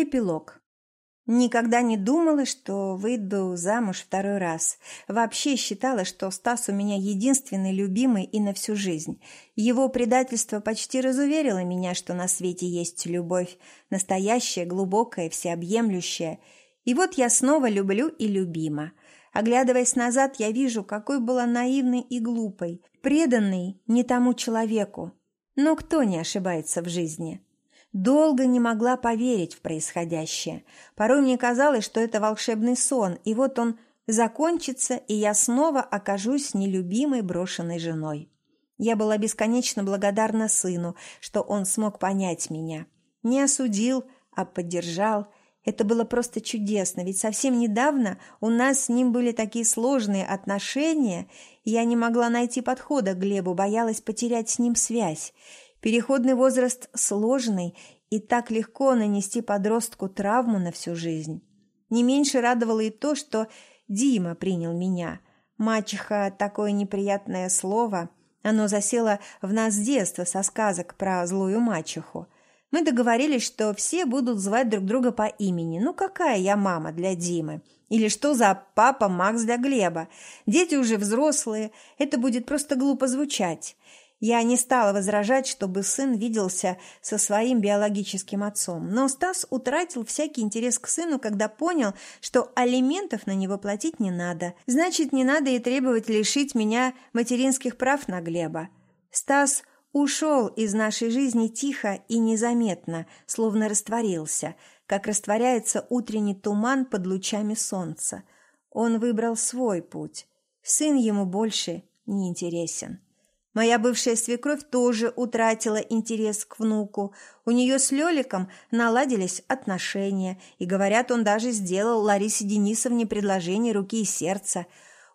Эпилог. Никогда не думала, что выйду замуж второй раз. Вообще считала, что Стас у меня единственный любимый и на всю жизнь. Его предательство почти разуверило меня, что на свете есть любовь. Настоящая, глубокая, всеобъемлющая. И вот я снова люблю и любима. Оглядываясь назад, я вижу, какой была наивной и глупой, преданной не тому человеку. Но кто не ошибается в жизни?» Долго не могла поверить в происходящее. Порой мне казалось, что это волшебный сон, и вот он закончится, и я снова окажусь нелюбимой брошенной женой. Я была бесконечно благодарна сыну, что он смог понять меня. Не осудил, а поддержал. Это было просто чудесно, ведь совсем недавно у нас с ним были такие сложные отношения, и я не могла найти подхода к Глебу, боялась потерять с ним связь. Переходный возраст сложный, и так легко нанести подростку травму на всю жизнь. Не меньше радовало и то, что Дима принял меня. Мачеха – такое неприятное слово. Оно засело в нас с детства со сказок про злую мачеху. Мы договорились, что все будут звать друг друга по имени. Ну, какая я мама для Димы? Или что за папа Макс для Глеба? Дети уже взрослые, это будет просто глупо звучать. Я не стала возражать, чтобы сын виделся со своим биологическим отцом, но Стас утратил всякий интерес к сыну, когда понял, что алиментов на него платить не надо. Значит, не надо и требовать лишить меня материнских прав на Глеба. Стас ушел из нашей жизни тихо и незаметно, словно растворился, как растворяется утренний туман под лучами солнца. Он выбрал свой путь. Сын ему больше не интересен. Моя бывшая свекровь тоже утратила интерес к внуку. У нее с Леликом наладились отношения, и, говорят, он даже сделал Ларисе Денисовне предложение руки и сердца.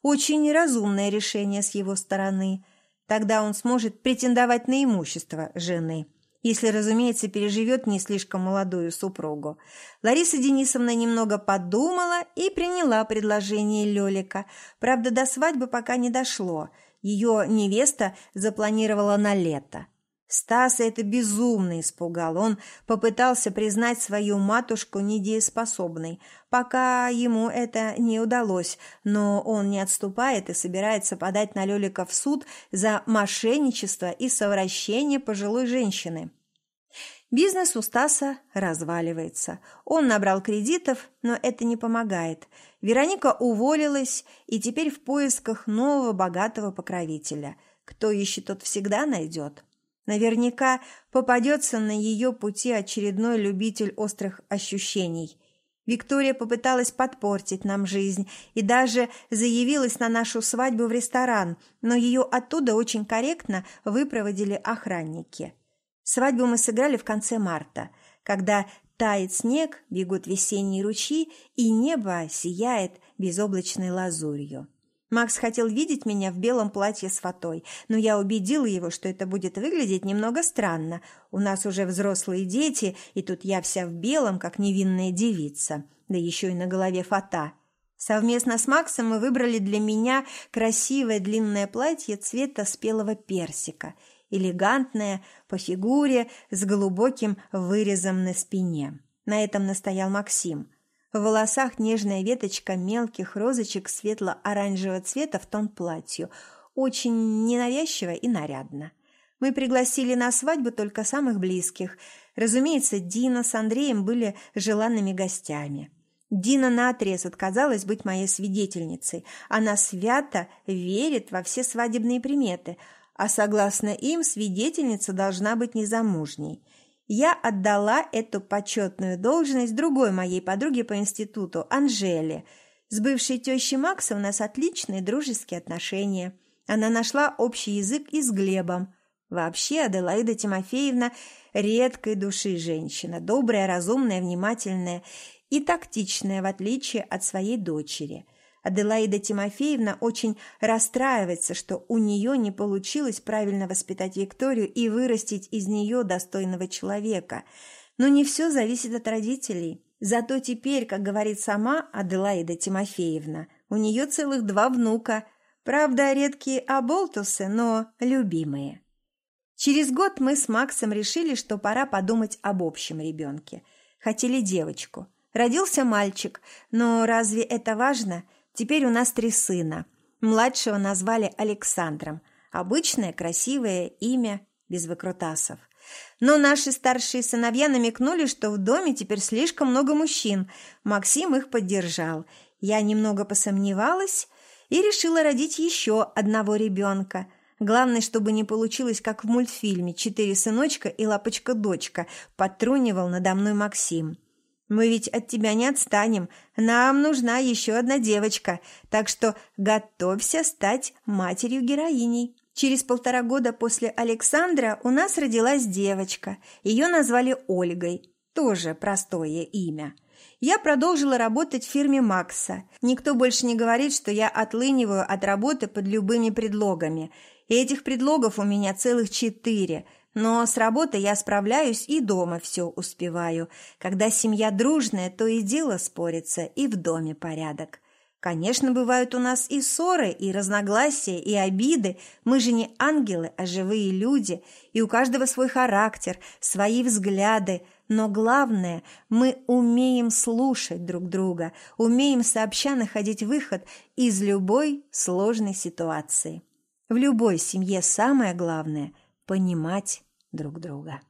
Очень неразумное решение с его стороны. Тогда он сможет претендовать на имущество жены, если, разумеется, переживет не слишком молодую супругу. Лариса Денисовна немного подумала и приняла предложение Лелика. Правда, до свадьбы пока не дошло – ее невеста запланировала на лето. Стаса это безумно испугал. Он попытался признать свою матушку недееспособной, пока ему это не удалось, но он не отступает и собирается подать на Лёлика в суд за мошенничество и совращение пожилой женщины. Бизнес у Стаса разваливается. Он набрал кредитов, но это не помогает. Вероника уволилась и теперь в поисках нового богатого покровителя. Кто ищет, тот всегда найдет. Наверняка попадется на ее пути очередной любитель острых ощущений. Виктория попыталась подпортить нам жизнь и даже заявилась на нашу свадьбу в ресторан, но ее оттуда очень корректно выпроводили охранники. Свадьбу мы сыграли в конце марта, когда тает снег, бегут весенние ручьи, и небо сияет безоблачной лазурью. Макс хотел видеть меня в белом платье с фатой, но я убедила его, что это будет выглядеть немного странно. У нас уже взрослые дети, и тут я вся в белом, как невинная девица, да еще и на голове фата. Совместно с Максом мы выбрали для меня красивое длинное платье цвета спелого персика – элегантная, по фигуре, с глубоким вырезом на спине. На этом настоял Максим. В волосах нежная веточка мелких розочек светло-оранжевого цвета в тон платью. Очень ненавязчиво и нарядно. Мы пригласили на свадьбу только самых близких. Разумеется, Дина с Андреем были желанными гостями. Дина наотрез отказалась быть моей свидетельницей. Она свято верит во все свадебные приметы – а согласно им свидетельница должна быть незамужней. Я отдала эту почетную должность другой моей подруге по институту, Анжеле. С бывшей тещей Макса у нас отличные дружеские отношения. Она нашла общий язык и с Глебом. Вообще Аделаида Тимофеевна редкой души женщина, добрая, разумная, внимательная и тактичная, в отличие от своей дочери – Аделаида Тимофеевна очень расстраивается, что у нее не получилось правильно воспитать Викторию и вырастить из нее достойного человека. Но не все зависит от родителей. Зато теперь, как говорит сама Аделаида Тимофеевна, у нее целых два внука. Правда, редкие оболтусы, но любимые. Через год мы с Максом решили, что пора подумать об общем ребенке – Хотели девочку. Родился мальчик, но разве это важно? Теперь у нас три сына. Младшего назвали Александром. Обычное красивое имя, без выкрутасов. Но наши старшие сыновья намекнули, что в доме теперь слишком много мужчин. Максим их поддержал. Я немного посомневалась и решила родить еще одного ребенка. Главное, чтобы не получилось, как в мультфильме «Четыре сыночка и лапочка-дочка», подтрунивал надо мной Максим. Мы ведь от тебя не отстанем. Нам нужна еще одна девочка, так что готовься стать матерью-героиней. Через полтора года после Александра у нас родилась девочка. Ее назвали Ольгой. Тоже простое имя. Я продолжила работать в фирме Макса. Никто больше не говорит, что я отлыниваю от работы под любыми предлогами. И этих предлогов у меня целых четыре – но с работы я справляюсь и дома все успеваю. Когда семья дружная, то и дело спорится, и в доме порядок. Конечно, бывают у нас и ссоры, и разногласия, и обиды. Мы же не ангелы, а живые люди, и у каждого свой характер, свои взгляды. Но главное, мы умеем слушать друг друга, умеем сообща находить выход из любой сложной ситуации. В любой семье самое главное – понимать друг друга.